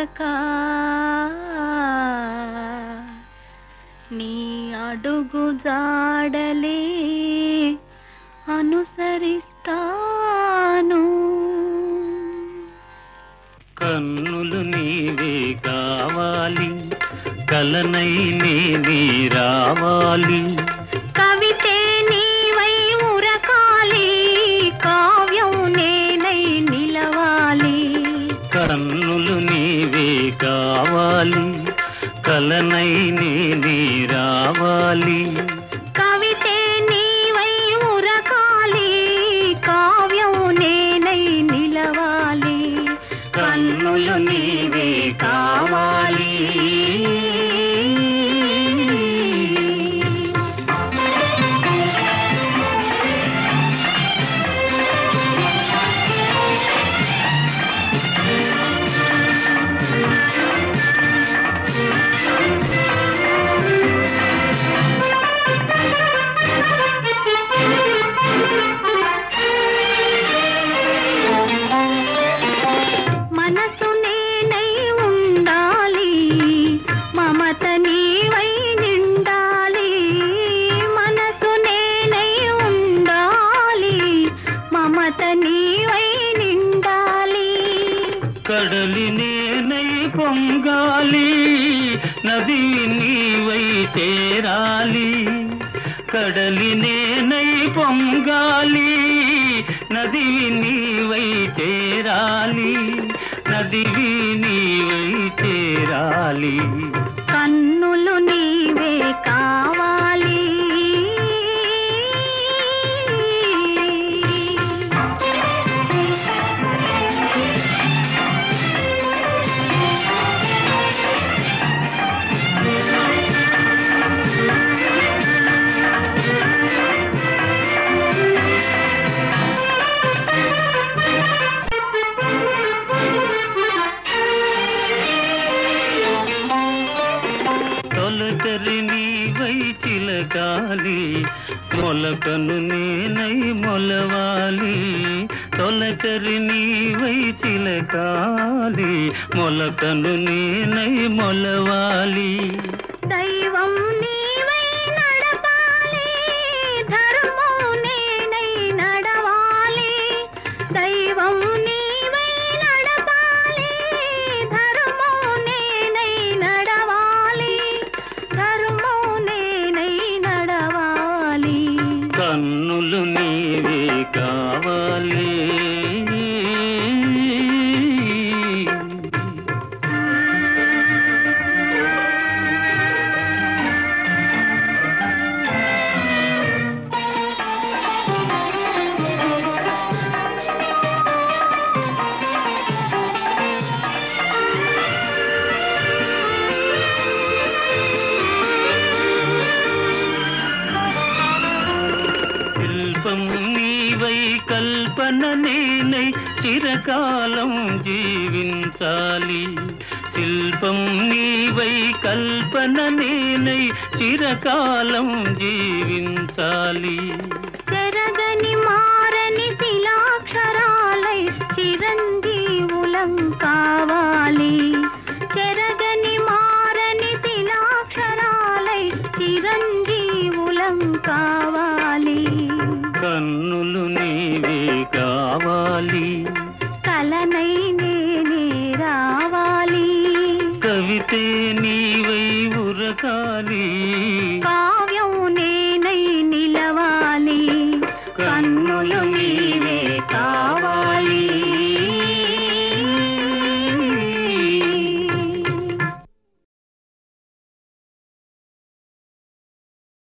చేయి నీ అడుగు జాడలే అనుసరిస్తాను. కన్నులు నీవే కావాలి కలనై నీ రావాలి. కవితనై నీ రావాలి. కవితే నీవై ఉరకాలి కావ్యం నేనై నిలవాలి. కన్నులు నీవే కావాలి. కడలి నేనై పొంగాలి నది నీవై చేరాలి. కడలి నేనై పొంగాలి నది నీవై చేరాలి నదివి నీవై చేరాలి. కన్నులు నీవే కావాలి నీవై చిలకాలి మొలకను నేనై మొలవాలి. తొలకరి నీవై చిలకాలి మొలకను నేనై మొలవాలి. దైవం నీ కావాలి. కల్పన నేనై చిరకాలం జీవించాలి. శిల్పం నీవై కల్పన నేనై చిరకాలం జీవించాలి. కావాలి కలనై నేనే రావాలి. కవితే నీవై ఉరకాలి. కావ్యం నేనై నిలవాలి. కన్నులు